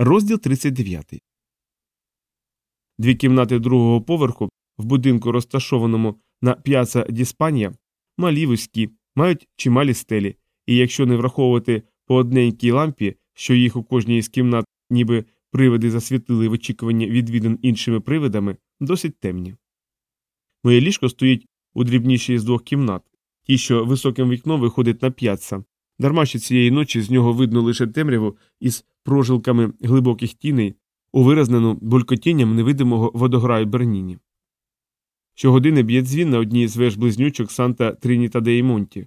Розділ 39. Дві кімнати другого поверху в будинку, розташованому на п'яца Діспанія, малі вузькі, мають чималі стелі, і якщо не враховувати по одненькій лампі, що їх у кожній із кімнат, ніби привиди засвітили в очікуванні відвідин іншими привидами, досить темні. Моє ліжко стоїть у дрібнішій з двох кімнат, ті, що високим вікном виходить на п'ятца, дарма що цієї ночі з нього видно лише темряву із прожилками глибоких тіней, увиразнену булькотінням невидимого водограю Берніні. Щогодини б'є дзвін на одній з веж близнючок Санта Трініта де.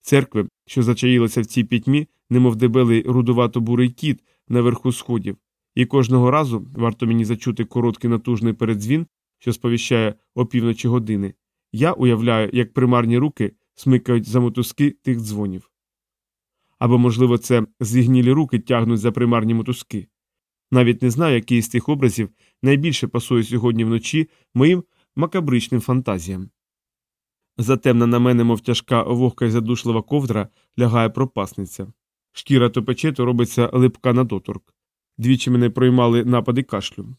Церкви, що зачаїлися в цій пітьмі, немов дебелий рудувато бурий кіт наверху сходів, і кожного разу варто мені зачути короткий натужний передзвін, що сповіщає опівночі години. Я уявляю, як примарні руки смикають за мотузки тих дзвонів. Або, можливо, це зігнілі руки тягнуть за примарні мотузки. Навіть не знаю, який з тих образів найбільше пасує сьогодні вночі моїм макабричним фантазіям. Затемна на мене, мов тяжка вогка й задушлива ковдра, лягає пропасниця. Шкіра то пече, то робиться липка на доторк. Двічі мене проймали напади кашлю.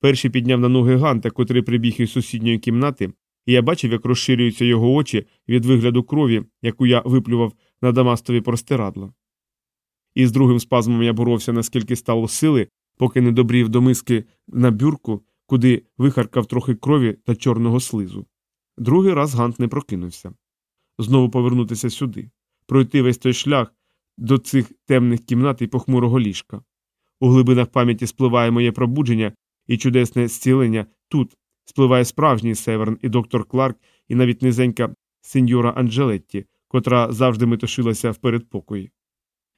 Перший підняв на ноги Ганта, котрий прибіг із сусідньої кімнати, і я бачив, як розширюються його очі від вигляду крові, яку я виплював на дамастові простирадло. І з другим спазмом я боровся, наскільки стало сили, поки не добрів до миски на бюрку, куди вихаркав трохи крові та чорного слизу. Другий раз Гант не прокинувся. Знову повернутися сюди, пройти весь той шлях до цих темних кімнат і похмурого ліжка. У глибинах пам'яті спливає моє пробудження і чудесне зцілення тут спливає справжній Северн і доктор Кларк, і навіть низенька сеньора Анджелетті, котра завжди метушилася в передпокої.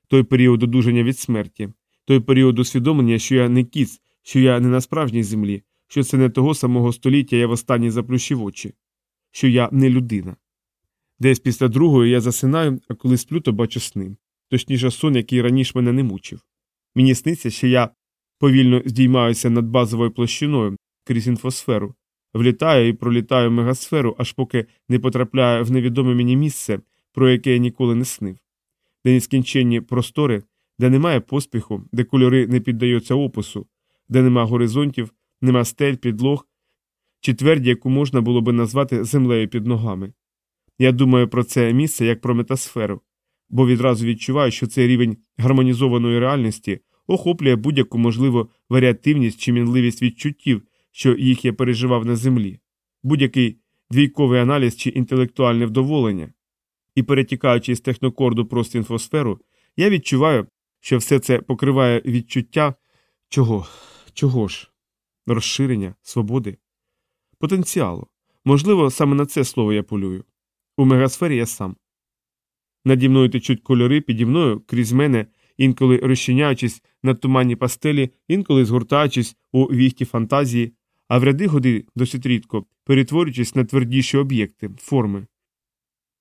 Той період одужання від смерті, той період усвідомлення, що я не кіц, що я не на справжній землі, що це не того самого століття я востаннє заплющив очі, що я не людина. Десь після другої я засинаю, а коли сплю, то бачу сни, точніше сон, який раніше мене не мучив. Мені сниться, що я повільно здіймаюся над базовою площиною крізь інфосферу, влітаю і пролітаю мегасферу, аж поки не потрапляю в невідоме мені місце, про яке я ніколи не снив, де нескінченні простори, де немає поспіху, де кольори не піддаються опису, де нема горизонтів, нема стель, підлог чи тверді, яку можна було би назвати землею під ногами. Я думаю про це місце як про метасферу, бо відразу відчуваю, що цей рівень гармонізованої реальності охоплює будь-яку можливу варіативність чи мінливість відчуттів, що їх я переживав на землі, будь-який двійковий аналіз чи інтелектуальне вдоволення. І перетікаючи з технокорду просто інфосферу, я відчуваю, що все це покриває відчуття чого, чого ж, розширення, свободи, потенціалу. Можливо, саме на це слово я полюю. У мегасфері я сам. Наді мною течуть кольори, піді мною крізь мене, інколи розчиняючись на туманні пастелі, інколи згортаючись у віхті фантазії, а в ряди годи досить рідко, перетворюючись на твердіші об'єкти, форми.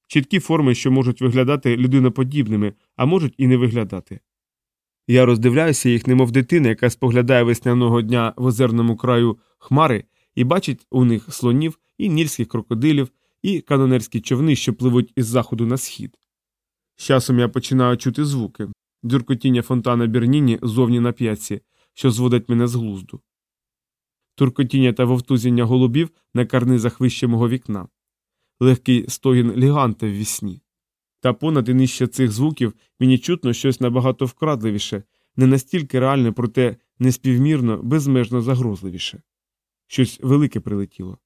Чіткі форми, що можуть виглядати людиноподібними, а можуть і не виглядати. Я роздивляюся їх, немов дитина, яка споглядає весняного дня в озерному краю хмари і бачить у них слонів і нільських крокодилів, і канонерські човни, що пливуть із заходу на схід. З часом я починаю чути звуки дюркотіння фонтана Берніні зовні на п'ятці, що зводить мене з глузду, туркотіння та вовтузіння голубів на карнизах вище мого вікна, легкий стогін ліганта в вісні. Та понад і нижче цих звуків мені чутно щось набагато вкрадливіше, не настільки реальне, проте неспівмірно, безмежно загрозливіше. Щось велике прилетіло.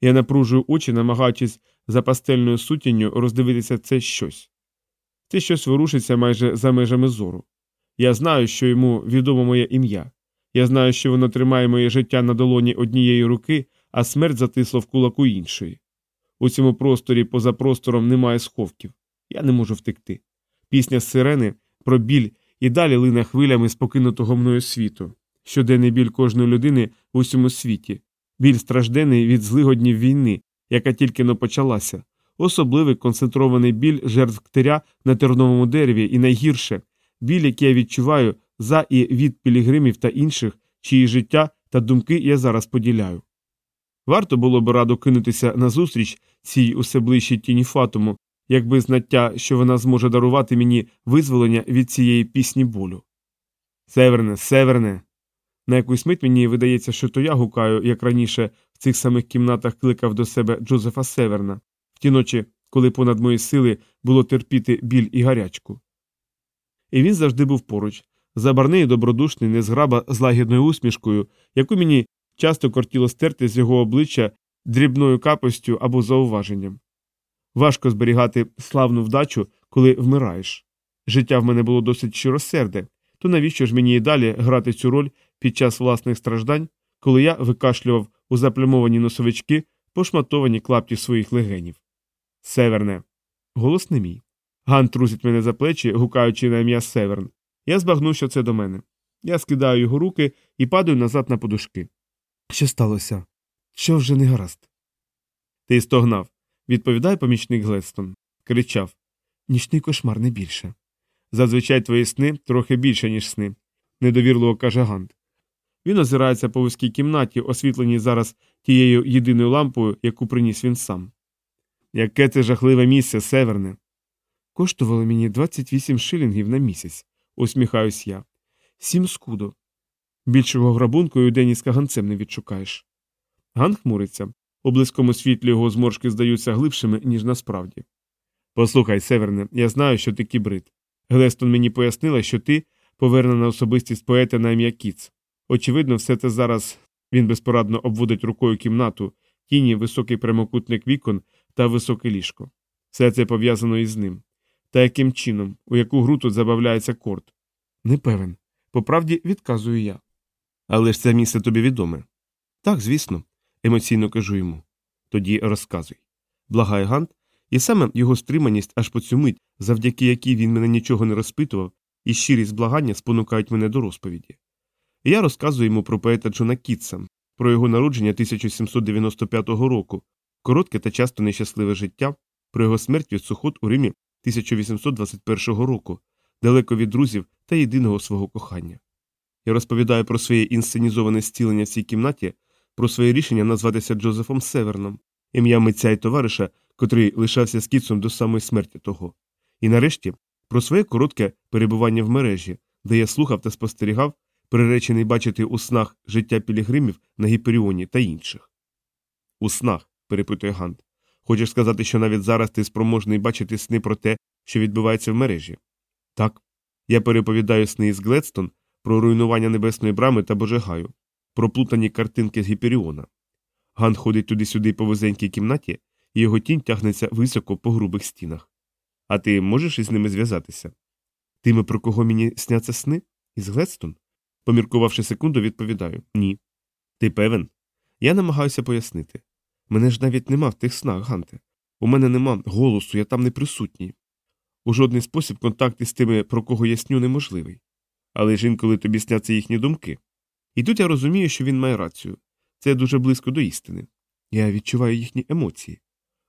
Я напружую очі, намагаючись за пастельною сутінню роздивитися це щось. Це щось ворушиться майже за межами зору. Я знаю, що йому відомо моє ім'я. Я знаю, що воно тримає моє життя на долоні однієї руки, а смерть затисла в кулаку іншої. У цьому просторі поза простором немає сховків. Я не можу втекти. Пісня сирени про біль і далі лине хвилями з покинутого мною світу. Щоденний біль кожної людини в усьому світі, біль страждений від злигоднів війни, яка тільки но почалася, особливий концентрований біль жертв ктиря на терновому дереві, і найгірше біль, який я відчуваю за і від пілігримів та інших, чиї життя та думки я зараз поділяю. Варто було б радо кинутися назустріч цій усе ближчій тіні фатуму, якби знаття, що вона зможе дарувати мені визволення від цієї пісні болю. Северне, северне. На якусь мить мені видається, що то я гукаю, як раніше в цих самих кімнатах кликав до себе Джозефа Северна, в ті ночі, коли понад мої сили було терпіти біль і гарячку. І він завжди був поруч, забарний і добродушний, незграба з лагідною усмішкою, яку мені часто кортіло стерти з його обличчя дрібною капостю або зауваженням. Важко зберігати славну вдачу, коли вмираєш. Життя в мене було досить щиросерде, то навіщо ж мені і далі грати цю роль під час власних страждань, коли я викашлював у заплямовані носовички пошматовані клапті своїх легенів? Северне. Голос не мій. Ган трусить мене за плечі, гукаючи на ім'я Северн. Я збагнув, що це до мене. Я скидаю його руки і падаю назад на подушки. Що сталося? Що вже не гаразд? Ти стогнав. Відповідає помічник Глестон. Кричав Нічний кошмар не більше. Зазвичай твої сни трохи більше, ніж сни, недовірливо каже Гант. Він озирається по вузькій кімнаті, освітленій зараз тією єдиною лампою, яку приніс він сам. Яке це жахливе місце, северне. Коштувало мені 28 шилінгів на місяць, усміхаюсь я. Сім скудо. Більшого грабунку і у день із каганцем не відшукаєш. Ган хмуриться. У близькому світлі його зморшки здаються глибшими, ніж насправді. Послухай, Северне, я знаю, що ти кібрид. Глестон мені пояснила, що ти повернена особистість поета на ім'я Кіц. Очевидно, все це зараз він безпорадно обводить рукою кімнату, тіні, високий прямокутник вікон та високе ліжко. Все це пов'язано із ним. Та яким чином, у яку гру тут забавляється корт? Не певен. По правді відказую я. Але ж це місце тобі відоме. Так, звісно, емоційно кажу йому. Тоді розказуй. Благає Гант, і саме його стриманість аж по цю мить, завдяки якій він мене нічого не розпитував, і щирість благання спонукають мене до розповіді. Я розказую йому про поета Джона Кітса, про його народження 1795 року, коротке та часто нещасливе життя, про його смерть від сухот у Римі 1821 року, далеко від друзів та єдиного свого кохання. Я розповідаю про своє інсценізоване стілення в цій кімнаті, про своє рішення назватися Джозефом Северном, ім'я митця і товариша, котрий лишався з кіцом до самої смерті того. І нарешті про своє коротке перебування в мережі, де я слухав та спостерігав, приречений бачити у снах життя пілігримів на Гіперіоні та інших. У снах, перепитує Гант. Хочеш сказати, що навіть зараз ти спроможний бачити сни про те, що відбувається в мережі? Так. Я переповідаю сни із Гледстон про руйнування небесної брами та Божегаю, про плутані картинки з Гіперіона. Ган ходить туди-сюди по вузенькій кімнаті, і його тінь тягнеться високо по грубих стінах. А ти можеш із ними зв'язатися? Тими, про кого мені сняться сни? Із Гледстон? Поміркувавши секунду, відповідаю ні. Ти певен? Я намагаюся пояснити. Мене ж навіть нема в тих снах, Ганте. У мене нема голосу, я там не присутній. У жодний спосіб контакт із тими, про кого я сню, неможливий. Але ж інколи тобі сняться їхні думки. І тут я розумію, що він має рацію. Це дуже близько до істини. Я відчуваю їхні емоції.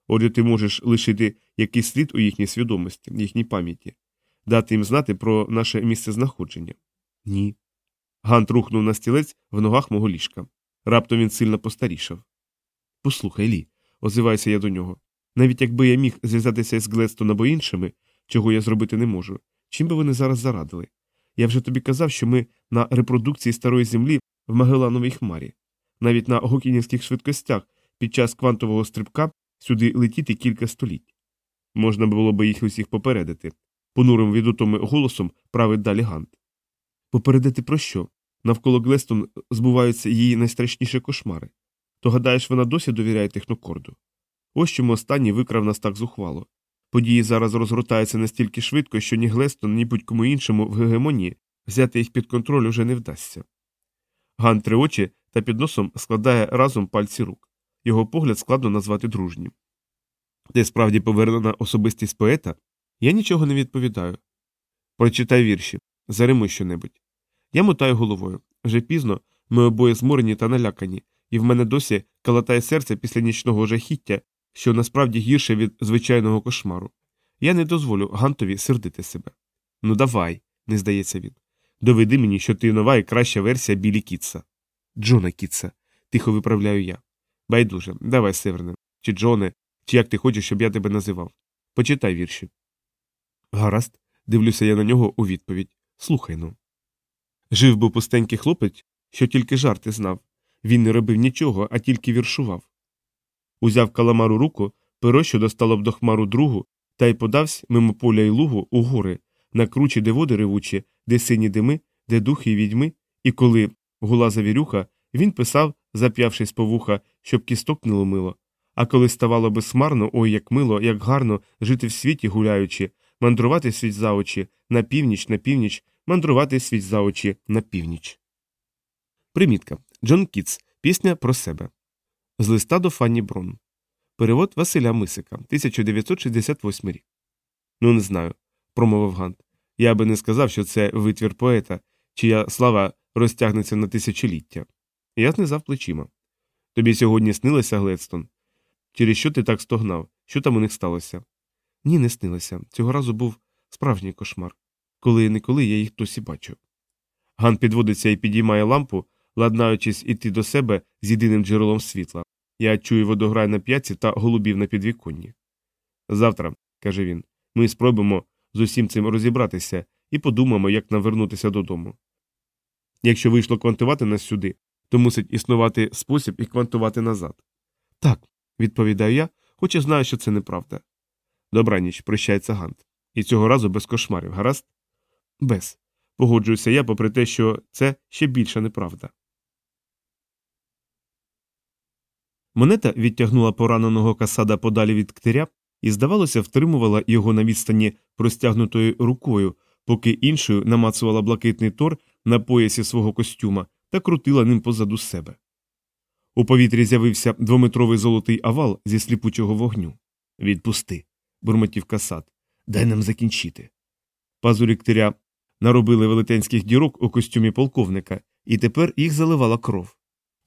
Отже, ти можеш лишити якийсь слід у їхній свідомості, їхній пам'яті, дати їм знати про наше місце знаходження. Ні. Гант рухнув на стілець в ногах мого ліжка. Раптом він сильно постарішав. Послухай, Лі, озиваюся я до нього. Навіть якби я міг зв'язатися з Гледстон або іншими, чого я зробити не можу, чим би вони зараз зарадили? Я вже тобі казав, що ми на репродукції старої землі в Магелановій хмарі. Навіть на гокінівських швидкостях під час квантового стрибка сюди летіти кілька століть. Можна було би їх усіх попередити. Понурим від утоми голосом править далі Гант. Попередити про що? Навколо Глестон збуваються її найстрашніші кошмари. То гадаєш, вона досі довіряє технокорду? Ось чому останній викрав нас так зухвало. Події зараз розгортаються настільки швидко, що ні Глестон, ні будь-кому іншому в гегемонії взяти їх під контроль уже не вдасться. Ган три очі та під носом складає разом пальці рук. Його погляд складно назвати дружнім. Ти справді повернена особистість поета? Я нічого не відповідаю. Прочитай вірші, заримуй щонебудь. Я мотаю головою. Вже пізно ми обоє зморені та налякані, і в мене досі калатає серце після нічного жахіття, що насправді гірше від звичайного кошмару. Я не дозволю Гантові сердити себе. Ну, давай, не здається він. Доведи мені, що ти нова і краща версія Білі Кітса. Джона Кітса, тихо виправляю я. Байдуже, давай, Северне, чи Джоне, чи як ти хочеш, щоб я тебе називав. Почитай вірші. Гаразд, дивлюся я на нього у відповідь. Слухай ну. Жив був пустенький хлопець, що тільки жарти знав. Він не робив нічого, а тільки віршував. Узяв каламару руку, перо, що достало б до хмару другу, та й подавсь мимо поля й лугу у гори, на кручі, де води ревучі, де сині дими, де духи й відьми, і коли гула завірюха, він писав, зап'явшись по вуха, щоб кісток не ломило. А коли ставало безсмарно, ой, як мило, як гарно жити в світі гуляючи, мандрувати світ за очі, на північ, на північ, мандрувати світ за очі на північ. Примітка Джон Кітс. Пісня про себе. З листа до Фанні Брон. Перевод Василя Мисика, 1968 рік. Ну, не знаю, промовив Гант. Я би не сказав, що це витвір поета, чия слава розтягнеться на тисячоліття. Я знизав плечима. Тобі сьогодні снилося, Гледстон? Через що ти так стогнав? Що там у них сталося? Ні, не снилося. Цього разу був справжній кошмар. Коли неколи я їх досі бачу. Ган підводиться і підіймає лампу, ладнаючись іти до себе з єдиним джерелом світла. Я чую водограй на п'ятці та голубів на підвіконні. Завтра, каже він, ми спробуємо з усім цим розібратися і подумаємо, як нам вернутися додому. Якщо вийшло квантувати нас сюди, то мусить існувати спосіб і квантувати назад. Так, відповідаю я, хоч і знаю, що це неправда. Добраніч, прощається Гант. І цього разу без кошмарів, гаразд? Без. Погоджуюся я, попри те, що це ще більша неправда. Монета відтягнула пораненого касада подалі від ктиря і, здавалося, втримувала його на відстані простягнутою рукою, поки іншою намацувала блакитний тор на поясі свого костюма та крутила ним позаду себе. У повітрі з'явився двометровий золотий овал зі сліпучого вогню. Відпусти, бурмотів касат. Дай нам закінчити. Пазурі ктиря наробили велетенських дірок у костюмі полковника, і тепер їх заливала кров.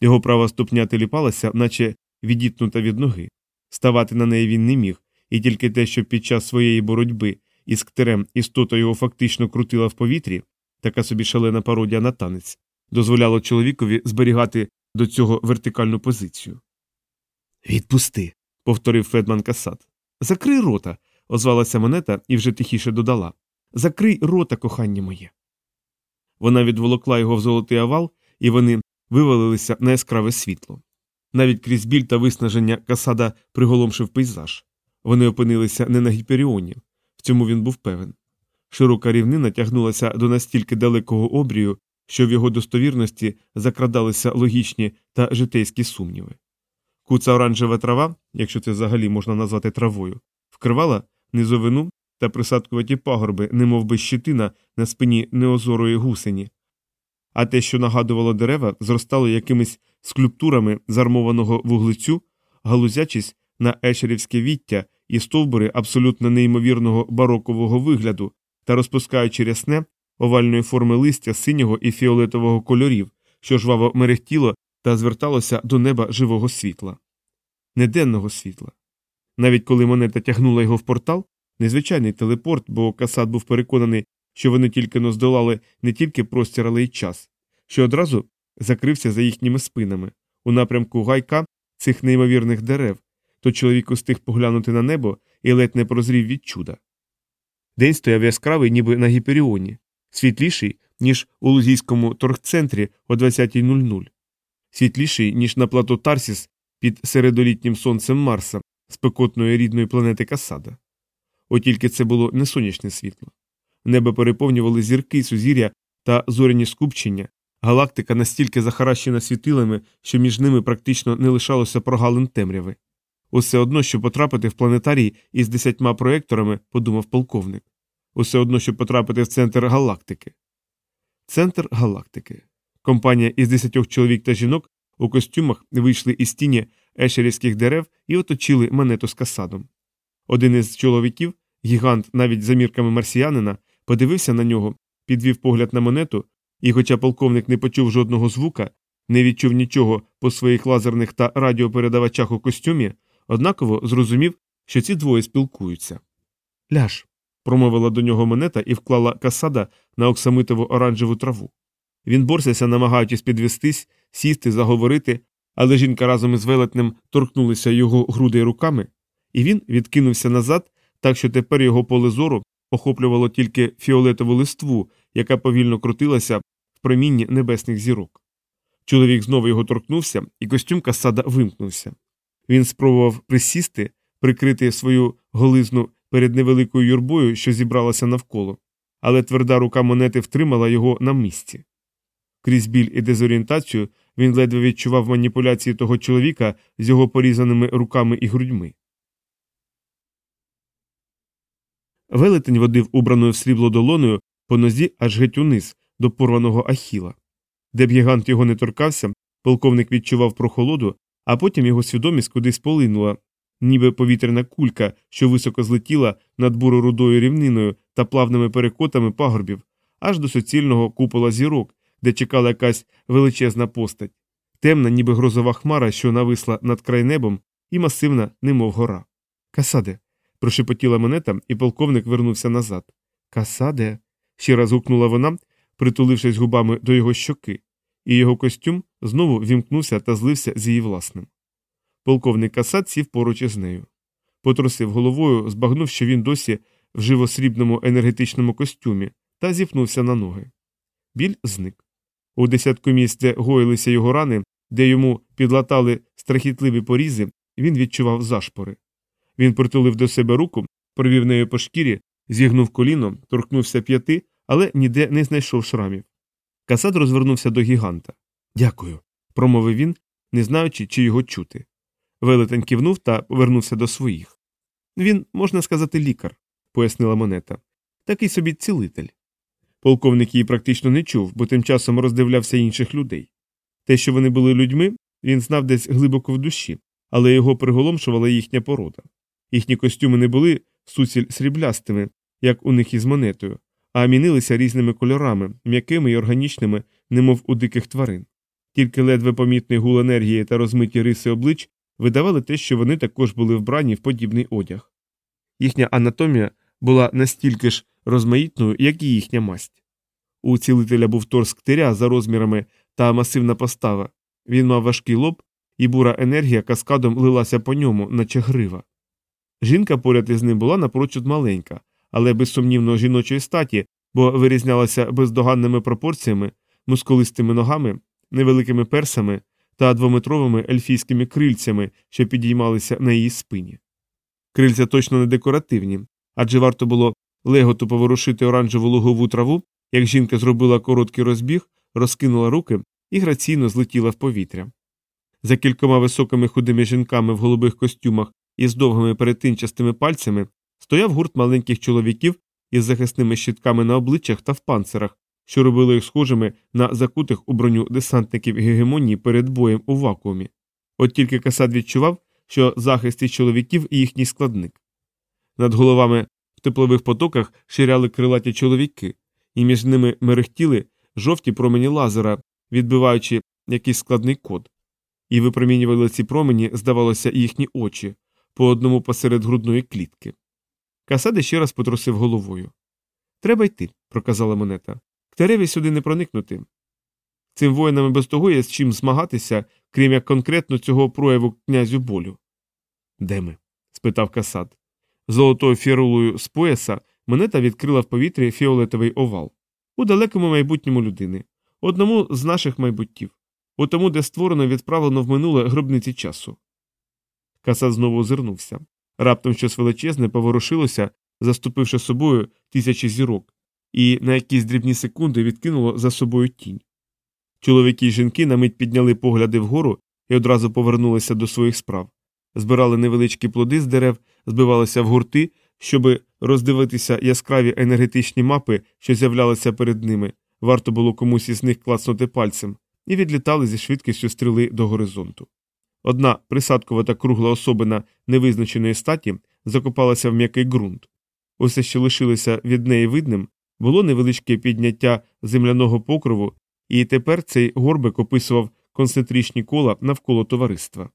Його права ступня теліпалася, наче відітнута від ноги. Ставати на неї він не міг, і тільки те, що під час своєї боротьби із ктирем істота його фактично крутила в повітрі, така собі шалена пародія на танець, дозволяло чоловікові зберігати до цього вертикальну позицію. Відпусти, повторив Федман Касат. Закрий рота, озвалася монета і вже тихіше додала. Закрий рота, кохання моє. Вона відволокла його в золотий овал, і вони вивалилися на яскраве світло. Навіть крізь біль та виснаження Касада приголомшив пейзаж. Вони опинилися не на гіперіоні, в цьому він був певен. Широка рівнина тягнулася до настільки далекого обрію, що в його достовірності закрадалися логічні та житейські сумніви. Куца оранжева трава, якщо це взагалі можна назвати травою, вкривала низовину та присадкуваті пагорби, немов би щитина на спині неозорої гусені, а те, що нагадувало дерева, зростало якимись скульптурами зармованого вуглецю, галузячись на ешерівське віття і стовбури абсолютно неймовірного барокового вигляду та розпускаючи рясне овальної форми листя синього і фіолетового кольорів, що жваво мерехтіло та зверталося до неба живого світла. Неденного світла. Навіть коли монета тягнула його в портал, незвичайний телепорт, бо Касат був переконаний, що вони тільки но здолали не тільки простір, але й час, що одразу закрився за їхніми спинами, у напрямку гайка цих неймовірних дерев, то чоловік устиг поглянути на небо і ледь не прозрів від чуда. День стояв яскравий, ніби на гіперіоні, світліший, ніж у лузійському торгцентрі о 20.00, світліший, ніж на плато Тарсіс під середолітнім сонцем Марса, спекотної рідної планети Касада. От тільки це було не сонячне світло. Небо переповнювали зірки, сузір'я та зоряні скупчення, галактика настільки захаращена світилами, що між ними практично не лишалося прогалин темряви. Усе одно, що потрапити в планетарій із десятьма проекторами, подумав полковник. Усе одно, щоб потрапити в центр галактики. Центр галактики. Компанія із десятьох чоловік та жінок у костюмах вийшли із тіні ешерівських дерев і оточили монету з касадом. Один із чоловіків, гігант навіть за мірками марсіянина, подивився на нього, підвів погляд на монету, і, хоча полковник не почув жодного звука, не відчув нічого по своїх лазерних та радіопередавачах у костюмі, однаково зрозумів, що ці двоє спілкуються. Ляж. промовила до нього монета і вклала касада на оксамитову оранжеву траву. Він борсився, намагаючись підвестись, сісти, заговорити, але жінка разом із велетнем торкнулися його груди руками, і він відкинувся назад, так що тепер його поле зору охоплювало тільки фіолетову листву, яка повільно крутилася в промінні небесних зірок. Чоловік знову його торкнувся, і костюм Касада вимкнувся. Він спробував присісти, прикрити свою голизну перед невеликою юрбою, що зібралася навколо, але тверда рука монети втримала його на місці. Крізь біль і дезорієнтацію він ледве відчував маніпуляції того чоловіка з його порізаними руками і грудьми. Велетень водив убраною в срібло долоною по нозі аж геть униз до порваного ахіла. Де б гігант його не торкався, полковник відчував прохолоду, а потім його свідомість кудись полинула, ніби повітряна кулька, що високо злетіла над буро рудою рівниною та плавними перекотами пагорбів, аж до суцільного купола зірок, де чекала якась величезна постать, темна, ніби грозова хмара, що нависла над крайнебом, і масивна, немов гора. Касаде. Прошепотіла монета, і полковник вернувся назад. Касаде. ще раз гукнула вона, притулившись губами до його щоки, і його костюм знову вімкнувся та злився з її власним. Полковник Касад сів поруч із нею. Потрусив головою, збагнув, що він досі в живосрібному енергетичному костюмі, та зіпнувся на ноги. Біль зник. У десятку місць, де гоїлися його рани, де йому підлатали страхітливі порізи, він відчував зашпори. Він притулив до себе руку, провів нею по шкірі, зігнув коліно, торкнувся п'яти, але ніде не знайшов шрамів. Касад розвернувся до гіганта. Дякую, промовив він, не знаючи, чи його чути. Велетень кивнув та повернувся до своїх. Він, можна сказати, лікар, пояснила монета. Такий собі цілитель. Полковник її практично не чув, бо тим часом роздивлявся інших людей. Те, що вони були людьми, він знав десь глибоко в душі, але його приголомшувала їхня порода. Їхні костюми не були суціль сріблястими, як у них із монетою, а мінилися різними кольорами, м'якими й органічними, немов у диких тварин. Тільки ледве помітний гул енергії та розмиті риси облич видавали те, що вони також були вбрані в подібний одяг. Їхня анатомія була настільки ж розмаїтною, як і їхня масть. У цілителя був торс ктиря за розмірами та масивна постава. Він мав важкий лоб, і бура енергія каскадом лилася по ньому, наче грива. Жінка поряд із ним була напрочуд маленька, але безсумнівно жіночої статі, бо вирізнялася бездоганними пропорціями, мускулистими ногами, невеликими персами та двометровими ельфійськими крильцями, що підіймалися на її спині. Крильця точно не декоративні, адже варто було леготу поворушити оранжеву лугову траву, як жінка зробила короткий розбіг, розкинула руки і граційно злетіла в повітря. За кількома високими худими жінками в голубих костюмах із довгими перетинчастими пальцями стояв гурт маленьких чоловіків із захисними щитками на обличчях та в панцирах, що робили їх схожими на закутих у броню десантників гегемонії перед боєм у вакуумі. От тільки Касад відчував, що захист із чоловіків їхній складник. Над головами в теплових потоках ширяли крилаті чоловіки, і між ними мерехтіли жовті промені лазера, відбиваючи якийсь складний код. І випромінювали ці промені, здавалося, їхні очі по одному посеред грудної клітки. Касади ще раз потрусив головою. Треба йти, проказала монета. К тереві сюди не проникнути. Цим воїнам без того є з чим змагатися, крім як конкретно цього прояву князю болю. Де ми? спитав Касад. Золотою фірулою з пояса монета відкрила в повітрі фіолетовий овал. У далекому майбутньому людини, одному з наших майбуттів, у тому, де створено відправлено в минуле гробниці часу. Касад знову озирнувся. Раптом щось величезне поворушилося, заступивши собою тисячі зірок, і на якісь дрібні секунди відкинуло за собою тінь. Чоловіки й жінки на мить підняли погляди вгору і одразу повернулися до своїх справ, збирали невеличкі плоди з дерев, збивалися в гурти, щоби роздивитися яскраві енергетичні мапи, що з'являлися перед ними, варто було комусь із них клацнути пальцем, і відлітали зі швидкістю стріли до горизонту. Одна присадкувата кругла особина невизначеної статі закопалася в м'який ґрунт. Усе, що лишилося від неї видним, було невеличке підняття земляного покрову, і тепер цей горбик описував концентричні кола навколо товариства.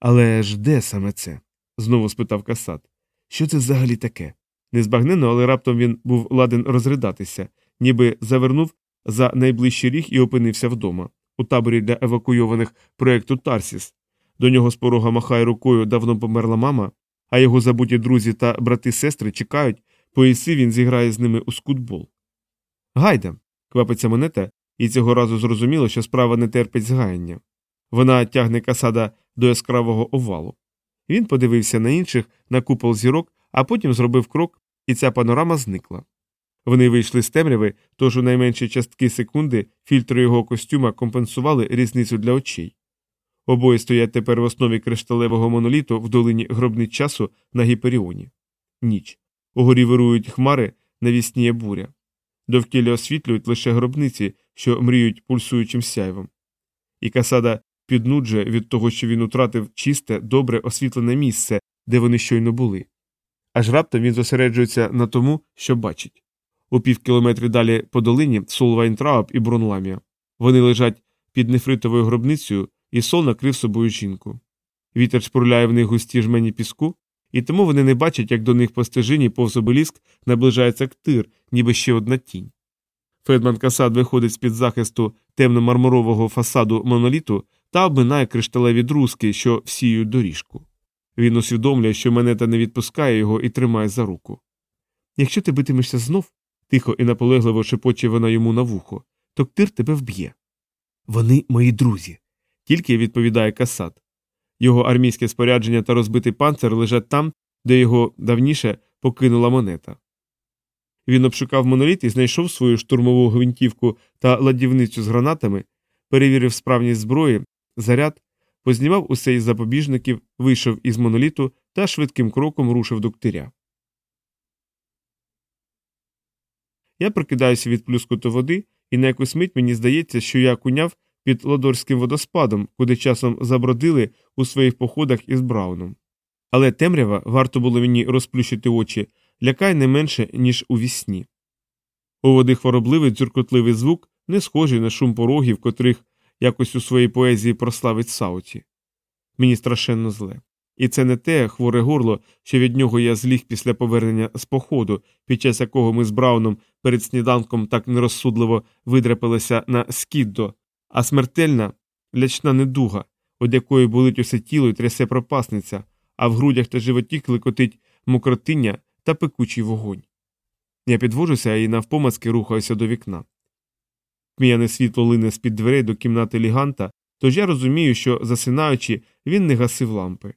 Але ж де саме це? знову спитав Касат. Що це взагалі таке? Незбагненно, але раптом він був ладен розридатися, ніби завернув за найближчий ріг і опинився вдома, у таборі для евакуйованих проєкту Тарсіс. До нього з порога махає рукою давно померла мама, а його забуті друзі та брати-сестри чекають, поїси він зіграє з ними у скутбол. Гайда. квапиться монета, і цього разу зрозуміло, що справа не терпить згаяння. Вона тягне касада до яскравого овалу. Він подивився на інших на купол зірок, а потім зробив крок, і ця панорама зникла. Вони вийшли з темряви, тож у найменші частки секунди фільтри його костюма компенсували різницю для очей. Обоє стоять тепер в основі кришталевого моноліту в долині гробниць часу на Гіперіоні. Ніч. Угорі вирують хмари, навісніє буря. Довкілля освітлюють лише гробниці, що мріють пульсуючим сяйвом. І Кассада піднуджує від того, що він утратив чисте, добре освітлене місце, де вони щойно були. Аж раптом він зосереджується на тому, що бачить. У півкілометрі далі по долині Сол Вайнтрауб і Брон Ламія. Вони лежать під нефритовою гробницею, і сол накрив собою жінку. Вітер шпурляє в них густі жмені піску, і тому вони не бачать, як до них по стежині повз обеліск наближається ктир, ніби ще одна тінь. Федман Касад виходить з під захисту темно-мармурового фасаду моноліту та обминає кришталеві друзки, що всіють доріжку. Він усвідомлює, що монета не відпускає його і тримає за руку. Якщо ти битимешся знов, тихо і наполегливо шепоче вона йому на вухо, то ктир тебе вб'є. Вони мої друзі, тільки відповідає Касад. Його армійське спорядження та розбитий панцир лежать там, де його давніше покинула монета. Він обшукав моноліт і знайшов свою штурмову гвинтівку та ладівницю з гранатами, перевірив справність зброї, заряд, познімав усе із запобіжників, вийшов із моноліту та швидким кроком рушив до ктиря. Я прокидаюся від плюскоту води, і на якусь мить мені здається, що я куняв під Лодорським водоспадом, куди часом забродили у своїх походах із Брауном. Але темрява, варто було мені розплющити очі, лякає не менше, ніж у вісні. У води хворобливий дзюркотливий звук, не схожий на шум порогів, котрих якось у своїй поезії прославить Сауті. Мені страшенно зле. І це не те хворе горло, що від нього я зліг після повернення з походу, під час якого ми з Брауном перед сніданком так нерозсудливо видряпалися на скіддо, а смертельна лячна недуга, від якої болить усе тіло і трясе пропасниця, а в грудях та животі клекотить мокротиння та пекучий вогонь. Я підвожуся і навпомацки рухаюся до вікна. М'яне світло лине з під дверей до кімнати ліганта, тож я розумію, що, засинаючи, він не гасив лампи.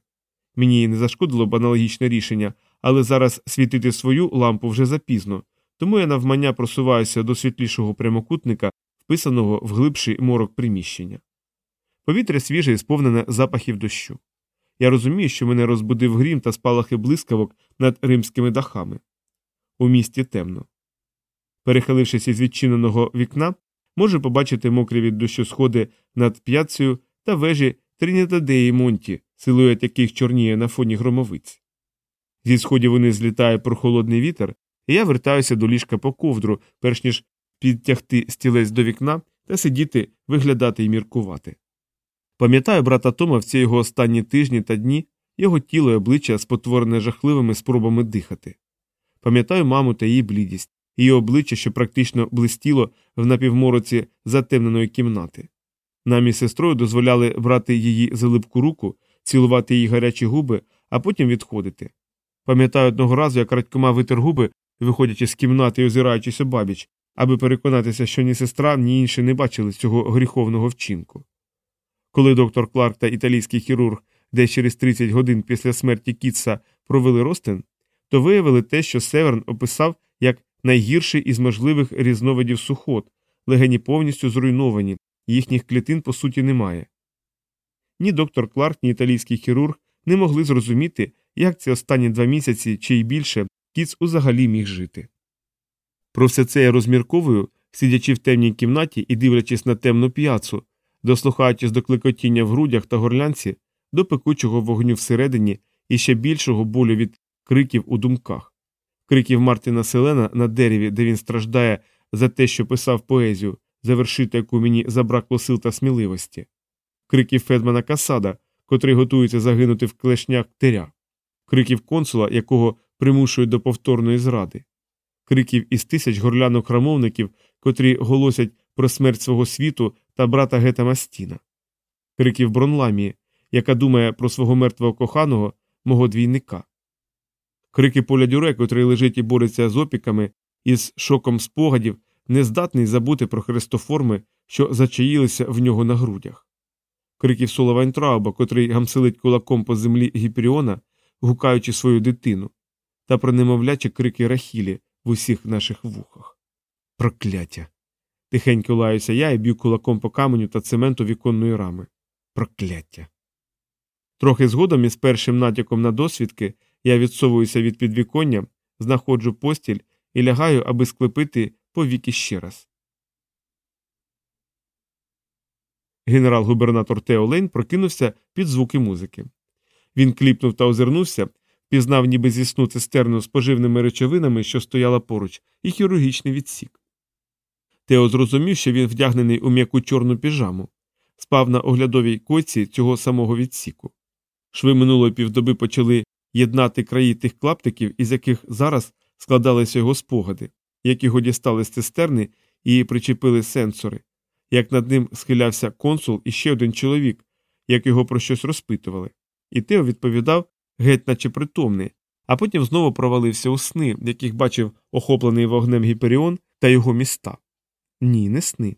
Мені не зашкодило б аналогічне рішення, але зараз світити свою лампу вже запізно, тому я навмання просуваюся до світлішого прямокутника, вписаного в глибший морок приміщення. Повітря свіже і сповнене запахів дощу. Я розумію, що мене розбудив грім та спалахи блискавок над римськими дахами. У місті темно. Перехилившись із відчиненого вікна, можу побачити мокрі від дощу сходи над п'яцею та вежі Тринітадеї Монті, силует яких чорніє на фоні громовиць. Зі сходів вони злітає прохолодний вітер, і я вертаюся до ліжка по ковдру, перш ніж підтягти стілець до вікна та сидіти, виглядати і міркувати. Пам'ятаю брата Тома в ці його останні тижні та дні, його тіло і обличчя спотворене жахливими спробами дихати. Пам'ятаю маму та її блідість, її обличчя, що практично блистіло в напівмороці затемненої кімнати. Нам із сестрою дозволяли брати її за липку руку, цілувати її гарячі губи, а потім відходити. Пам'ятаю одного разу, як радькома витер губи, виходячи з кімнати і озираючись обабіч, аби переконатися, що ні сестра, ні інші не бачили цього гріховного вчинку. Коли доктор Кларк та італійський хірург десь через 30 годин після смерті Кітса провели ростин, то виявили те, що Северн описав як найгірший із можливих різновидів сухот, легені повністю зруйновані, їхніх клітин по суті немає. Ні доктор Кларк, ні італійський хірург не могли зрозуміти, як ці останні два місяці чи й більше Кіц узагалі міг жити. Про все це я розмірковую, сидячи в темній кімнаті і дивлячись на темну п'яцу, дослухаючись до клекотіння в грудях та горлянці, до пекучого вогню всередині і ще більшого болю від криків у думках, криків Мартіна Селена на дереві, де він страждає за те, що писав поезію, завершити яку мені забракло сил та сміливості, криків Федмана Касада, котрий готується загинути в клешнях теря, криків консула, якого примушують до повторної зради, криків із тисяч горлянок храмовників, котрі голосять про смерть свого світу та брата Гета Мастіна, криків Бронламії, яка думає про свого мертвого коханого, мого двійника, крики поля дюре, котрий лежить і бореться з опіками, із шоком спогадів, не здатний забути про хрестоформи, що зачаїлися в нього на грудях. Криків Сола Вайнтрауба, котрий гамселить кулаком по землі Гіперіона, гукаючи свою дитину, та про немовлячі крики Рахілі в усіх наших вухах. Прокляття. Тихенько лаюся я і б'ю кулаком по каменю та цементу віконної рами. Прокляття. Трохи згодом із першим натяком на досвідки я відсовуюся від підвіконня, знаходжу постіль і лягаю, аби склепити повіки ще раз. Генерал-губернатор Тео Лейн прокинувся під звуки музики. Він кліпнув та озирнувся, пізнав ніби зі сну цистерну з поживними речовинами, що стояла поруч, і хірургічний відсік. Тео зрозумів, що він вдягнений у м'яку чорну піжаму, спав на оглядовій коці цього самого відсіку. Шви минулої півдоби почали єднати краї тих клаптиків, із яких зараз складалися його спогади, як його дістали з цистерни і причепили сенсори, як над ним схилявся консул і ще один чоловік, як його про щось розпитували. І Тео відповідав геть, наче притомний, а потім знову провалився у сни, яких бачив охоплений вогнем Гіперіон та його міста. Ні, не сни.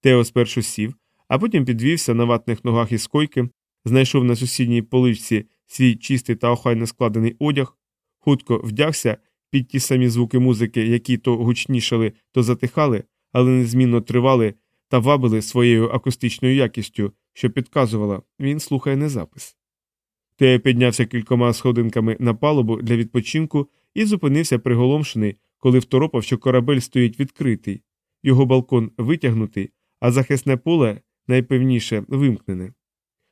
Тео спершу сів, а потім підвівся на ватних ногах із койки, знайшов на сусідній поличці свій чистий та охайно складений одяг, хутко вдягся під ті самі звуки музики, які то гучнішали, то затихали, але незмінно тривали та вабили своєю акустичною якістю, що підказувала він слухає не запис. Тео піднявся кількома сходинками на палубу для відпочинку і зупинився приголомшений, коли второпав, що корабель стоїть відкритий, його балкон витягнутий, а захисне поле найпевніше вимкнене.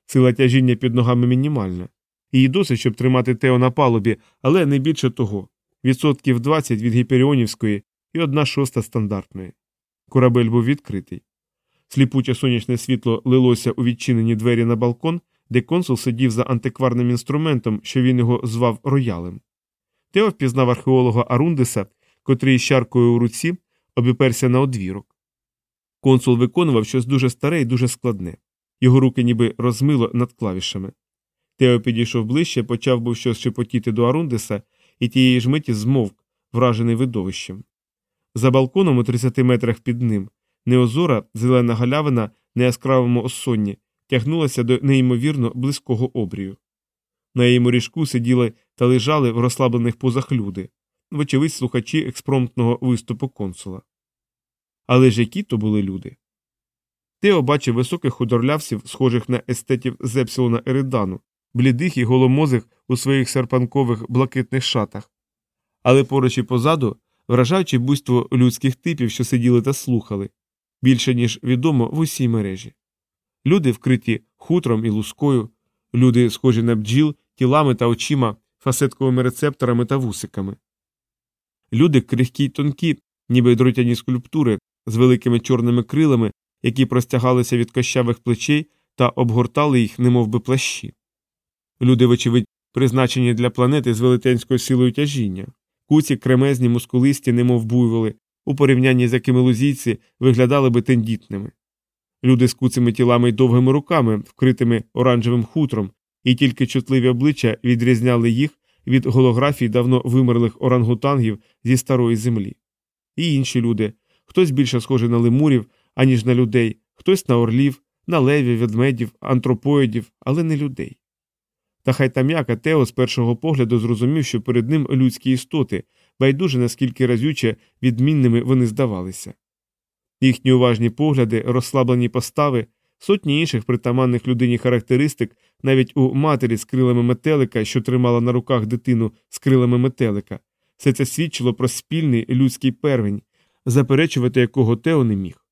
Сила тяжіння під ногами мінімальна. Її досить, щоб тримати Тео на палубі, але не більше того відсотків 20 від гіперіонівської і одна шоста стандартної. Корабель був відкритий. Сліпуче сонячне світло лилося у відчинені двері на балкон, де консул сидів за антикварним інструментом, що він його звав роялем. Тео впізнав археолога Арундеса, котрий з чаркою у руці обіперся на одвірок. Консул виконував щось дуже старе і дуже складне. Його руки ніби розмило над клавішами. Тео підійшов ближче, почав був щось шепотіти до Арундеса, і тієї ж миті змовк, вражений видовищем. За балконом у 30 метрах під ним неозора, зелена галявина на яскравому осонні тягнулася до неймовірно близького обрію. На її моріжку сиділи та лежали в розслаблених позах люди, вочевидь слухачі експромтного виступу консула. Але ж які то були люди? Тео бачив високих худорлявців, схожих на естетів з Еридану, блідих і голомозих у своїх серпанкових блакитних шатах, але поруч і позаду вражаючи буйство людських типів, що сиділи та слухали, більше ніж відомо в усій мережі. Люди вкриті хутром і лускою, люди, схожі на бджіл, тілами та очима, фасетковими рецепторами та вусиками. Люди крихкі й тонкі, ніби дротяні скульптури з великими чорними крилами, які простягалися від кощавих плечей та обгортали їх, немов би плащі. Люди, вочевидь, призначені для планети з велетенською силою тяжіння, куці, кремезні, мускулисті, немов буйволи, у порівнянні з якими лузійці виглядали би тендітними. Люди з куцими тілами й довгими руками, вкритими оранжевим хутром, і тільки чутливі обличчя відрізняли їх від голографій давно вимерлих орангутангів зі старої землі. І інші люди хтось більше схожий на лемурів, аніж на людей, хтось на орлів, на левів, ведмедів, антропоїдів, але не людей. Та хай там яка Тео з першого погляду зрозумів, що перед ним людські істоти, байдуже наскільки разюче відмінними вони здавалися. Їхні уважні погляди, розслаблені постави, сотні інших притаманних людині характеристик, навіть у матері з крилами метелика, що тримала на руках дитину з крилами метелика, все це свідчило про спільний людський первень, заперечувати якого Тео не міг.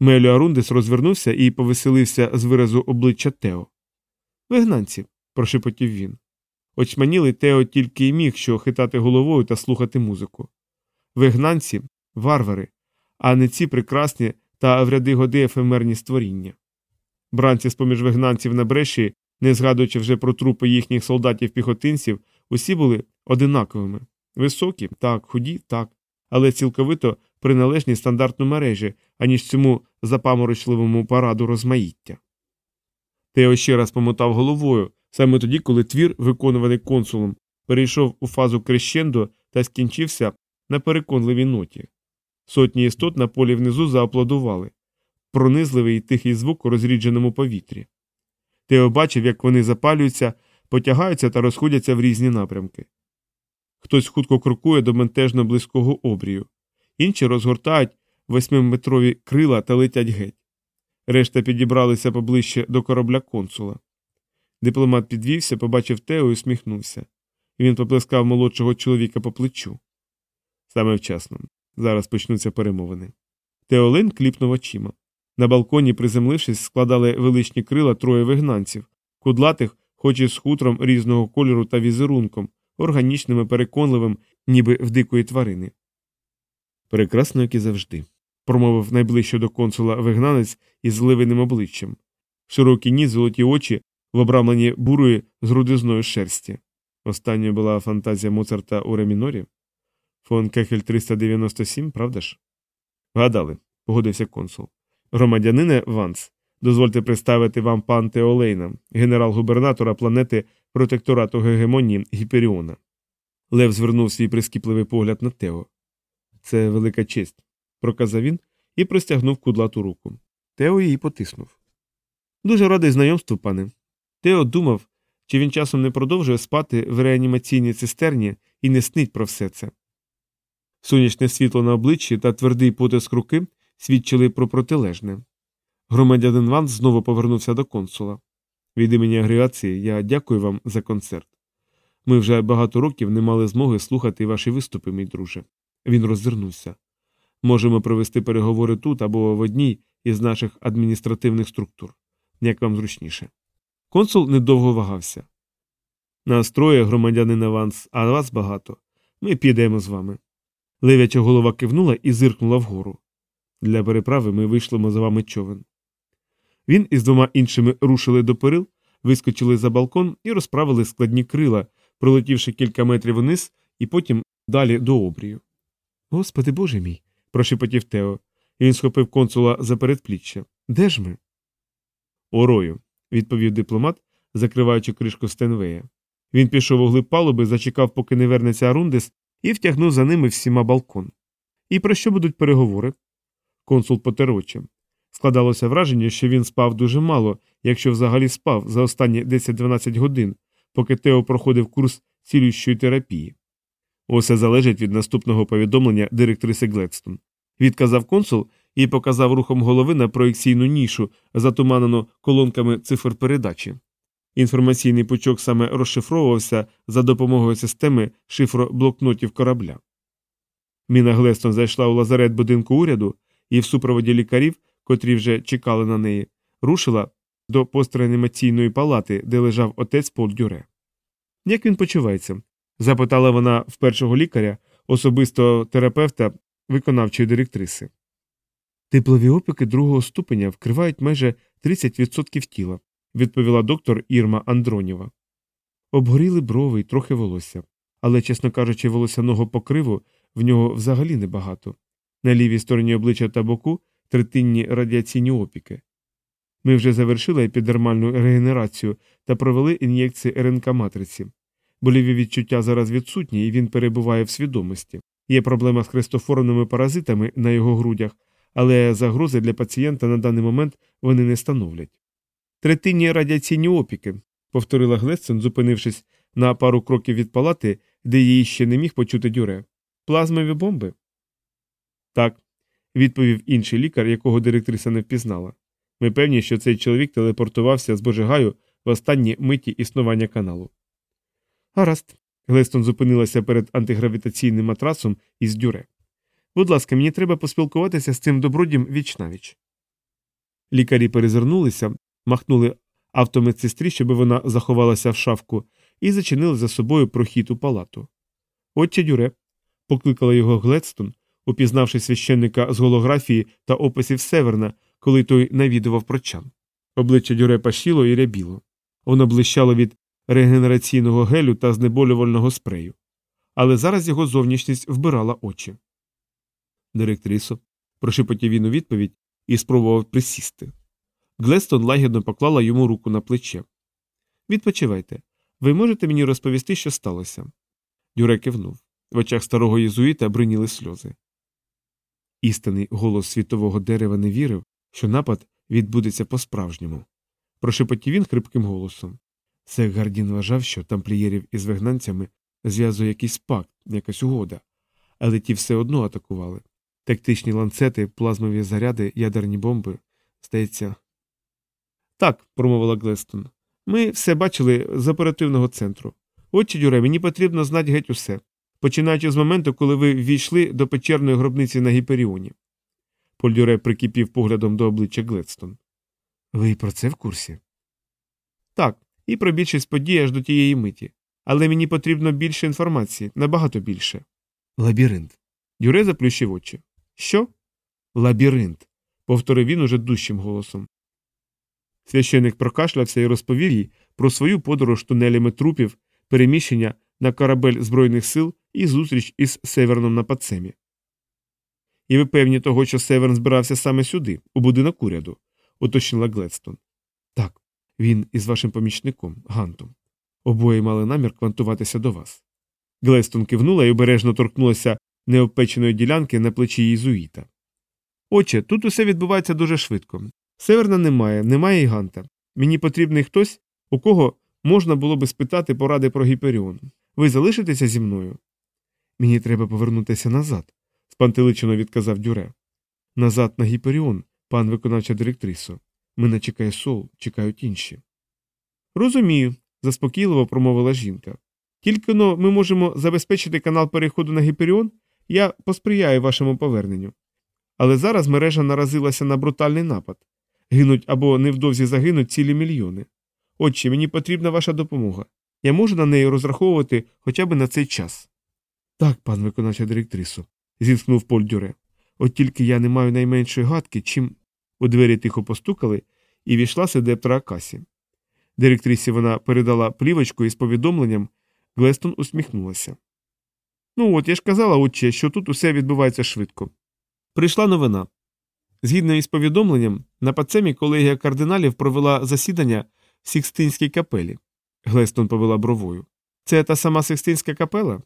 Меліо Арундес розвернувся і повеселився з виразу обличчя Тео. Вигнанці, прошепотів він. Очманілий Тео тільки й міг що хитати головою та слухати музику. Вигнанці варвари, а не ці прекрасні та в ряди годи ефемерні створіння. Бранці з поміж вигнанців на бреші, не згадуючи вже про трупи їхніх солдатів-піхотинців, усі були одинаковими високі, так, худі, так, але цілковито приналежні стандартну мережі, аніж цьому запаморочливому параду розмаїття. Тео ще раз помотав головою, саме тоді, коли твір, виконуваний консулом, перейшов у фазу крещендо та скінчився на переконливій ноті. Сотні істот на полі внизу зааплодували. Пронизливий тихий звук у розрідженому повітрі. Тео бачив, як вони запалюються, потягаються та розходяться в різні напрямки. Хтось хутко крокує до ментежно близького обрію, інші розгортають восьмиметрові крила та летять геть. Решта підібралися поближче до корабля консула. Дипломат підвівся, побачив Тео і усміхнувся. Він поплескав молодшого чоловіка по плечу. Саме вчасно. Зараз почнуться перемовини. Теолин кліпнув очима. На балконі, приземлившись, складали величні крила троє вигнанців, кудлатих, хоч і з хутром різного кольору та візерунком, органічним і переконливим, ніби в дикої тварини. Прекрасно, як і завжди, промовив найближче до консула вигнанець із лезивеним обличчям. Широкі ніс, золоті очі, в обрамленні бурої з рудизною шерсті. Останньою була фантазія Моцарта у ре мінорі. фон Кехель 397, правда ж? Вгадали, погодився консул. Громадянине Ванс, дозвольте представити вам пана Тео Лейна, генерал-губернатора планети протекторату Гегемонії Гіперіона. Лев звернув свій прискіпливий погляд на Тео. Це велика честь, проказав він і простягнув кудлату руку. Тео її потиснув. Дуже радий знайомству, пане. Тео думав, чи він часом не продовжує спати в реанімаційній цистерні і не снить про все це. Сонячне світло на обличчі та твердий потиск руки свідчили про протилежне. Громадянин Ван знову повернувся до консула. Від імені агрегації я дякую вам за концерт. Ми вже багато років не мали змоги слухати ваші виступи, мій друже. Він роззирнувся. Можемо провести переговори тут або в одній із наших адміністративних структур, як вам зручніше. Консул недовго вагався. Нас троє громадянин аванс, а вас багато. Ми підемо з вами. Левяча голова кивнула і зиркнула вгору. Для переправи ми вийшлемо за вами човен. Він із двома іншими рушили до перил, вискочили за балкон і розправили складні крила, пролетівши кілька метрів вниз і потім далі до обрію. Господи боже мій, прошепотів Тео. Він схопив консула за передпліччя. Де ж ми? Орою, відповів дипломат, закриваючи кришку Стенвея. Він пішов у глиб палуби, зачекав, поки не вернеться Арундес, і втягнув за ними всіма балкон. І про що будуть переговори? Консул потерочив. Складалося враження, що він спав дуже мало, якщо взагалі спав за останні 10-12 годин, поки Тео проходив курс цілющої терапії. Усе залежить від наступного повідомлення директриси Гледстон. Відказав консул і показав рухом голови на проекційну нішу, затуманену колонками цифр передачі. Інформаційний пучок саме розшифровувався за допомогою системи шифроблокнотів корабля. Міна Глестон зайшла у лазарет будинку уряду і в супроводі лікарів, котрі вже чекали на неї, рушила до постреанімаційної палати, де лежав отець Пол Дюре. Як він почувається? запитала вона в першого лікаря, особистого терапевта виконавчої директриси. Теплові опіки другого ступеня вкривають майже 30% тіла, відповіла доктор Ірма Андронєва. Обгоріли брови й трохи волосся, але, чесно кажучи, волосяного покриву в нього взагалі небагато. На лівій стороні обличчя та боку третинні радіаційні опіки. Ми вже завершили епідермальну регенерацію та провели ін'єкції РНК матриці. Боліві відчуття зараз відсутні, і він перебуває в свідомості. Є проблема з хрестофорними паразитами на його грудях, але загрози для пацієнта на даний момент вони не становлять. Третинні радіаційні опіки, повторила Глессон, зупинившись на пару кроків від палати, де її ще не міг почути дюре. Плазмові бомби? Так, відповів інший лікар, якого директриса не впізнала. Ми певні, що цей чоловік телепортувався з Божигаю в останні миті існування каналу. Гаразд. Глестон зупинилася перед антигравітаційним матрасом із дюре. Будь ласка, мені треба поспілкуватися з цим добродім вічнавіч. Лікарі перезирнулися, махнули автомедсестрі, щоб вона заховалася в шафку, і зачинили за собою прохід у палату. Отче дюре, покликала його Гледстон, упізнавши священника з голографії та описів Северна, коли той навідував прочан. Обличчя дюре пашіло і рябіло. Воно блищало від регенераційного гелю та знеболювального спрею. Але зараз його зовнішність вбирала очі. Директрисо, прошепотів він у відповідь і спробував присісти. Глестон лагідно поклала йому руку на плече. Відпочивайте. Ви можете мені розповісти, що сталося? Дюре кивнув. В очах старого єзуїта бриніли сльози. Істинний голос світового дерева не вірив, що напад відбудеться по-справжньому. Прошепотів він хрипким голосом. Гардін вважав, що тамплієрів із вигнанцями зв'язує якийсь пакт, якась угода, але ті все одно атакували. Тактичні ланцети, плазмові заряди, ядерні бомби. Здається. Так, промовила Глестон. Ми все бачили з оперативного центру. Отче Дюре, мені потрібно знати геть усе, починаючи з моменту, коли ви ввійшли до печерної гробниці на Гіперіоні. Поль Дюре прикипів поглядом до обличчя Гледстон. Ви про це в курсі? Так, і про більшість подій аж до тієї миті. Але мені потрібно більше інформації, набагато більше. Лабіринт. Дюре заплющив очі. Що? Лабіринт, повторив він уже дужчим голосом. Священик прокашлявся і розповів їй про свою подорож тунелями трупів, переміщення на корабель Збройних сил і зустріч із Северном на Пацемі. І ви певні того, що Северн збирався саме сюди, у будинок уряду, уточнила Гледстон. Так, він із вашим помічником, Гантом. Обоє мали намір квантуватися до вас. Глестон кивнула і обережно торкнулася неопеченої ділянки на плечі Єзуїта. Отче, тут усе відбувається дуже швидко. Северна немає, немає і Ганта. Мені потрібний хтось, у кого можна було би спитати поради про Гіперіон. Ви залишитеся зі мною? Мені треба повернутися назад, спантеличено відказав Дюре. Назад на Гіперіон, пан виконавча директрисо. Мене чекає сол, чекають інші. Розумію, заспокійливо промовила жінка. Тільки но ми можемо забезпечити канал переходу на Гіперіон, я посприяю вашому поверненню. Але зараз мережа наразилася на брутальний напад. Гинуть або невдовзі загинуть цілі мільйони. Отче, мені потрібна ваша допомога. Я можу на неї розраховувати хоча б на цей час. Так, пан виконавча директрису, зіткнув Поль Дюре. От тільки я не маю найменшої гадки, чим. У двері тихо постукали, і війшла седептра Акасі. Директрисі вона передала плівочку із повідомленням, Глестон усміхнулася. Ну, от я ж казала, отче, що тут усе відбувається швидко. Прийшла новина. Згідно із повідомленням, на пацемі колегія кардиналів провела засідання в Сікстинській капелі. Глестон повела бровою. Це та сама Сикстинська капела?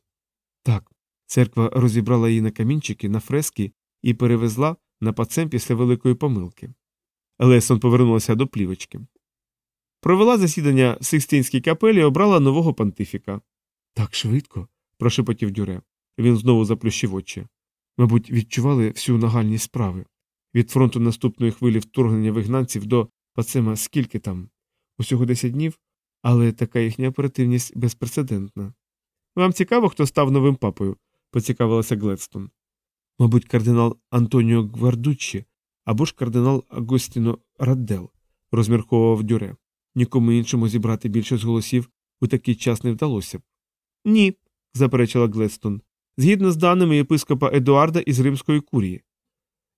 Так. Церква розібрала її на камінчики, на фрески і перевезла на пацем після великої помилки. Лесон повернулася до плівочки. Провела засідання в Сикстинській капелі і обрала нового понтифіка. Так швидко, прошепотів Дюре. Він знову заплющив очі. Мабуть, відчували всю нагальність справи. Від фронту наступної хвилі вторгнення вигнанців до пацема скільки там? Усього 10 днів, але така їхня оперативність безпрецедентна. Вам цікаво, хто став новим папою? поцікавилася Гледстон. Мабуть, кардинал Антоніо Гвардуччі або ж кардинал Агостіно Раддел, розмірковував дюре. Нікому іншому зібрати більшість голосів у такий час не вдалося б. Ні, заперечила Гледстон. Згідно з даними єпископа Едуарда із Римської курії.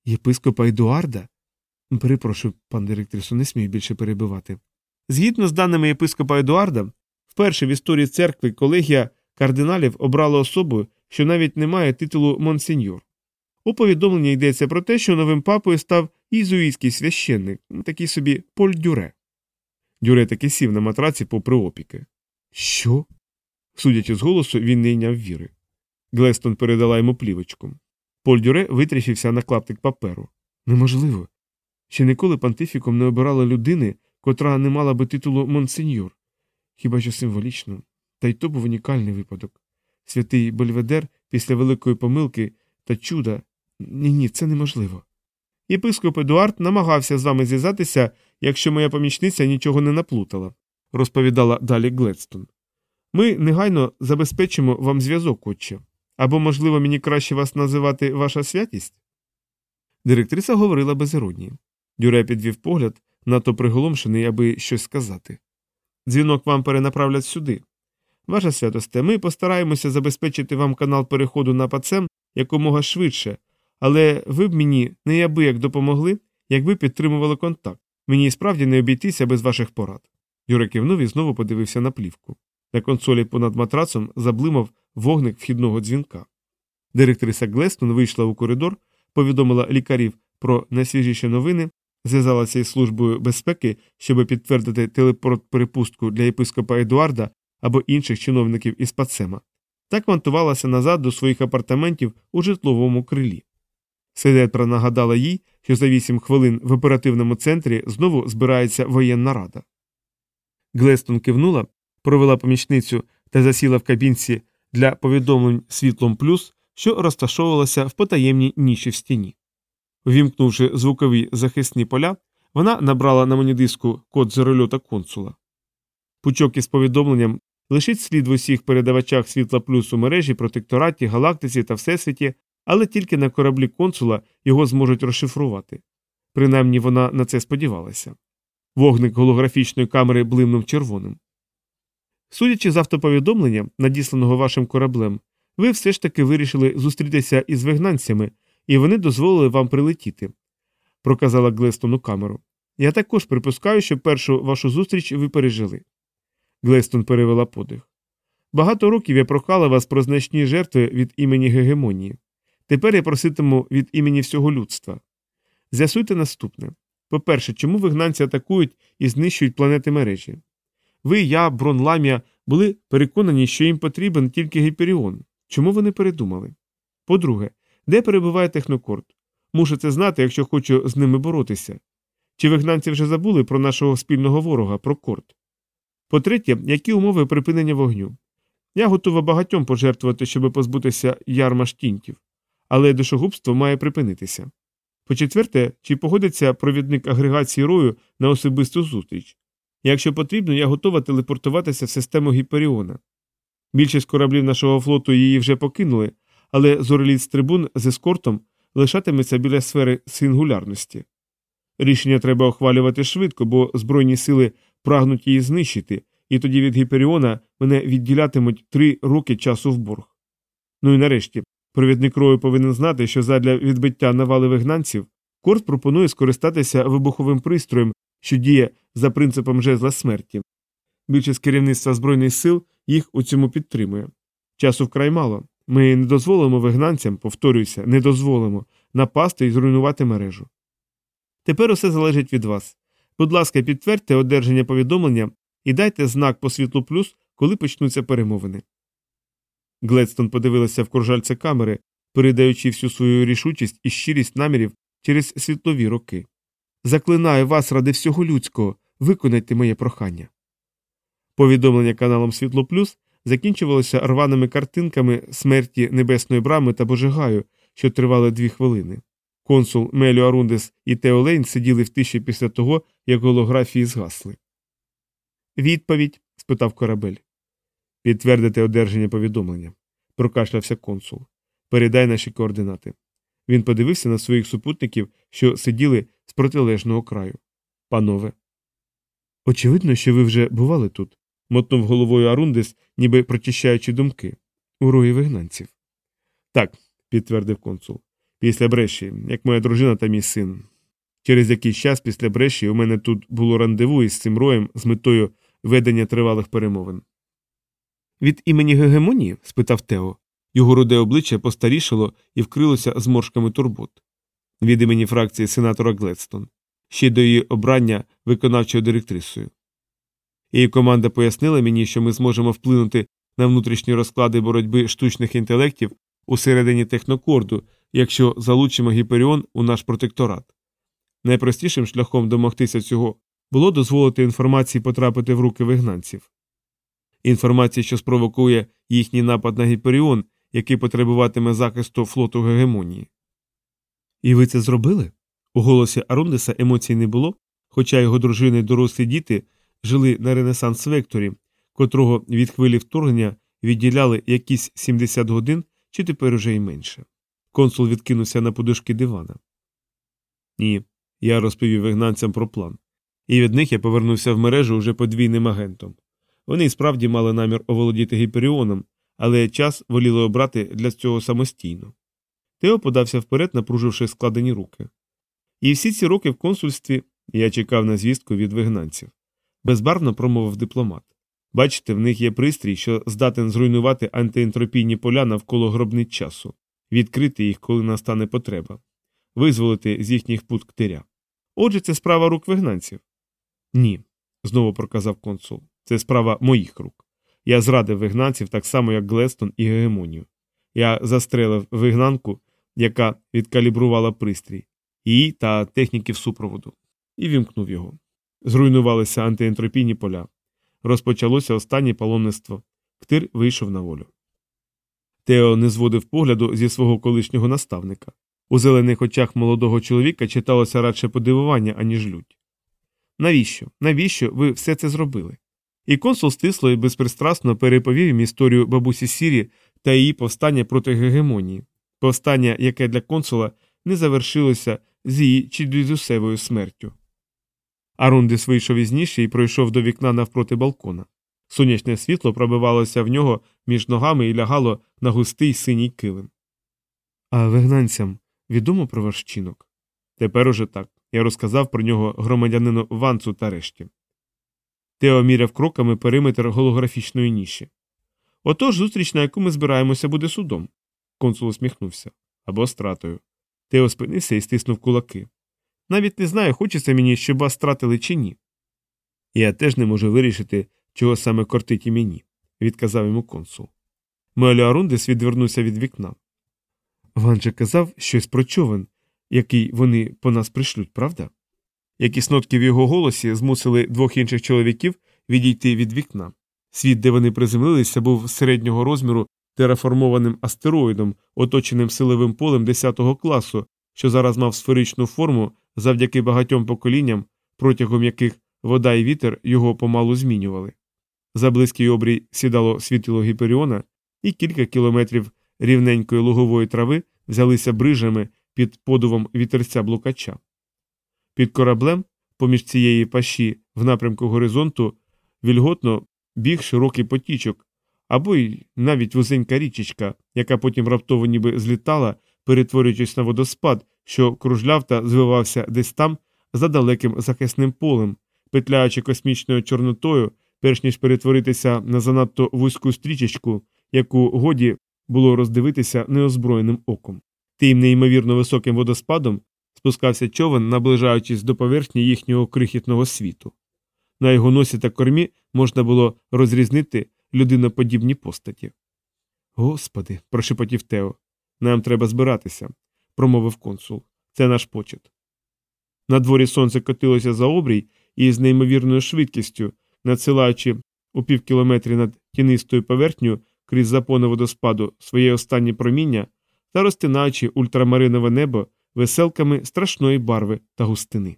Єпископа Едуарда? Перепрошую, пан директрису, не смію більше перебивати. Згідно з даними єпископа Едуарда, вперше в історії церкви колегія кардиналів обрала особу, що навіть не має титулу монсеньор. У повідомленні йдеться про те, що новим папою став ізуїтський священник, такий собі Поль Дюре. Дюре таки сів на матраці попри опіки. Що? Судячи з голосу, він не йняв віри. Глестон передала йому плівочку. Поль Дюре витріщився на клаптик паперу. Неможливо. Ще ніколи пантифіком не обирали людини, котра не мала би титулу монсеньор. Хіба що символічно, та й то був унікальний випадок. Святий Бельведер після великої помилки та чуда. Ні, ні, це неможливо. Єпископ Едуард намагався з вами зв'язатися, якщо моя помічниця нічого не наплутала, розповідала далі Гледстон. Ми негайно забезпечимо вам зв'язок, отче. Або, можливо, мені краще вас називати ваша святість? Директриса говорила без іронії. Дюре підвів погляд, надто приголомшений, аби щось сказати. Дзвінок вам перенаправлять сюди. Ваша святосте, ми постараємося забезпечити вам канал переходу на пацем якомога швидше, але ви б мені неабияк допомогли, якби підтримували контакт. Мені і справді не обійтися без ваших порад. Юра кивнув і знову подивився на плівку. На консолі понад матрацом заблимав вогник вхідного дзвінка. Директриса Глестон вийшла у коридор, повідомила лікарів про найсвіжіші новини, зв'язалася із службою безпеки, щоб підтвердити телепорт перепустку для єпископа Едуарда або інших чиновників із Пацема, та квантувалася назад до своїх апартаментів у житловому крилі. Седетра нагадала їй, що за вісім хвилин в оперативному центрі знову збирається воєнна рада. Глестон кивнула, провела помічницю та засіла в кабінці для повідомлень світлом плюс, що розташовувалася в потаємній ніші в стіні. Увімкнувши звукові захисні поля, вона набрала на монідиску код зорольота консула. Пучок із повідомленням лишить слід в усіх передавачах світла плюс у мережі, протектораті, галактиці та всесвіті, але тільки на кораблі консула його зможуть розшифрувати. Принаймні вона на це сподівалася. Вогник голографічної камери блимнув червоним. Судячи з автоповідомлення, надісланого вашим кораблем, ви все ж таки вирішили зустрітися із вигнанцями, і вони дозволили вам прилетіти, проказала Глестону камеру. Я також припускаю, що першу вашу зустріч ви пережили. Глестон перевела подих. Багато років я прохала вас про значні жертви від імені Гегемонії. Тепер я проситиму від імені всього людства. З'ясуйте наступне по-перше, чому вигнанці атакують і знищують планети мережі? Ви, я, Брон Ламія, були переконані, що їм потрібен тільки Гіперіон. Чому вони передумали? По-друге, де перебуває технокорд? Мушу це знати, якщо хочу з ними боротися. Чи вигнанці вже забули про нашого спільного ворога, про корд? По-третє, які умови припинення вогню? Я готова багатьом пожертвувати, щоб позбутися ярма штінтів, але душогубство має припинитися. По четверте, чи погодиться провідник агрегації рою на особисту зустріч? Якщо потрібно, я готова телепортуватися в систему Гіперіона. Більшість кораблів нашого флоту її вже покинули, але зореліт трибун з ескортом лишатиметься біля сфери сингулярності. Рішення треба ухвалювати швидко, бо збройні сили прагнуть її знищити, і тоді від Гіперіона мене відділятимуть три роки часу в борг. Ну і нарешті, провідник рою повинен знати, що задля відбиття навали вигнанців Корт пропонує скористатися вибуховим пристроєм, що діє за принципом жезла смерті. Більшість керівництва Збройних сил їх у цьому підтримує. Часу вкрай мало. Ми не дозволимо вигнанцям, повторююся, не дозволимо напасти і зруйнувати мережу. Тепер усе залежить від вас. Будь ласка, підтвердьте одержання повідомлення і дайте знак по світлу плюс, коли почнуться перемовини. Гледстон подивилася в кружальце камери, передаючи всю свою рішучість і щирість намірів через світлові роки. Заклинаю вас ради всього людського, виконайте моє прохання. Повідомлення каналом Світло Плюс закінчувалося рваними картинками смерті небесної брами та божигаю, що тривали дві хвилини. Консул Меліо Арундес і Тео Лейн сиділи в тиші після того, як голографії згасли. Відповідь? спитав корабель. Підтвердити одержання повідомлення. Прокашлявся консул. Передай наші координати. Він подивився на своїх супутників, що сиділи з протилежного краю. Панове. Очевидно, що ви вже бували тут, мотнув головою Арундес, ніби прочищаючи думки. У рої вигнанців. Так, підтвердив консул. Після бреші, як моя дружина та мій син. Через якийсь час після бреші у мене тут було рандеву із цим роєм з метою ведення тривалих перемовин. Від імені Гегемонії? спитав Тео. Його руде обличчя постарішало і вкрилося зморшками турбот. Від імені фракції сенатора Гледстон, ще до її обрання виконавчою директрисою. Її команда пояснила мені, що ми зможемо вплинути на внутрішні розклади боротьби штучних інтелектів усередині технокорду, якщо залучимо Гіперіон у наш протекторат. Найпростішим шляхом домогтися цього було дозволити інформації потрапити в руки вигнанців. Інформація, що спровокує їхній напад на Гіперіон, який потребуватиме захисту флоту гегемонії. І ви це зробили? У голосі Арундеса емоцій не було, хоча його дружини й дорослі діти жили на Ренесанс Векторі, котрого від хвилі вторгнення відділяли якісь 70 годин чи тепер уже й менше. Консул відкинувся на подушки дивана. Ні, я розповів вигнанцям про план. І від них я повернувся в мережу уже подвійним агентом. Вони справді мали намір оволодіти гіперіоном, але час воліли обрати для цього самостійно. Тео подався вперед, напруживши складені руки. І всі ці роки в консульстві я чекав на звістку від вигнанців. Безбарвно промовив дипломат. Бачите, в них є пристрій, що здатен зруйнувати антиентропійні поля навколо гробниць часу, відкрити їх, коли настане потреба, визволити з їхніх пут ктиря. Отже, це справа рук вигнанців. Ні, знову проказав консул. Це справа моїх рук. Я зрадив вигнанців так само, як Глестон і Гегемонію. Я застрелив вигнанку, яка відкалібрувала пристрій, її та техніків супроводу, і вімкнув його. Зруйнувалися антиентропійні поля. Розпочалося останнє паломництво. Ктир вийшов на волю. Тео не зводив погляду зі свого колишнього наставника. У зелених очах молодого чоловіка читалося радше подивування, аніж лють. Навіщо? Навіщо ви все це зробили? І консул стисло і безпристрасно переповів їм історію бабусі Сірі та її повстання проти гегемонії, повстання, яке для консула не завершилося з її чи дідусевою смертю. Арундис вийшов із ніші і пройшов до вікна навпроти балкона. Сонячне світло пробивалося в нього між ногами і лягало на густий синій килим. А вигнанцям відомо про ваш вчинок? Тепер уже так. Я розказав про нього громадянину Ванцу та решті. Тео міряв кроками периметр голографічної ніші. Отож, зустріч, на яку ми збираємося, буде судом. Консул усміхнувся. Або стратою. Тео спинився і стиснув кулаки. Навіть не знаю, хочеться мені, щоб вас стратили чи ні. Я теж не можу вирішити, чого саме кортить і мені, відказав йому консул. Меліарундес відвернувся від вікна. Ван же казав щось про човен, який вони по нас пришлють, правда? Якісь нотки в його голосі змусили двох інших чоловіків відійти від вікна. Світ, де вони приземлилися, був середнього розміру тераформованим астероїдом, оточеним силовим полем 10 класу, що зараз мав сферичну форму завдяки багатьом поколінням, протягом яких вода і вітер його помалу змінювали. За близький обрій сідало світило Гіперіона, і кілька кілометрів рівненької лугової трави взялися брижами під подувом вітерця блукача. Під кораблем, поміж цієї пащі в напрямку горизонту, вільготно біг широкий потічок, або й навіть вузенька річечка, яка потім раптово ніби злітала, перетворюючись на водоспад, що кружляв та звивався десь там за далеким захисним полем, петляючи космічною чорнотою, перш ніж перетворитися на занадто вузьку стрічечку, яку годі було роздивитися неозброєним оком. Тим неймовірно високим водоспадом спускався човен, наближаючись до поверхні їхнього крихітного світу. На його носі та кормі можна було розрізнити людиноподібні постаті. Господи, прошепотів Тео, нам треба збиратися, промовив консул. Це наш почет. На дворі сонце котилося за обрій і з неймовірною швидкістю, надсилаючи у півкілометрі над тінистою поверхнею крізь запони водоспаду своє останнє проміння та розтинаючи ультрамаринове небо веселками страшної барви та густини.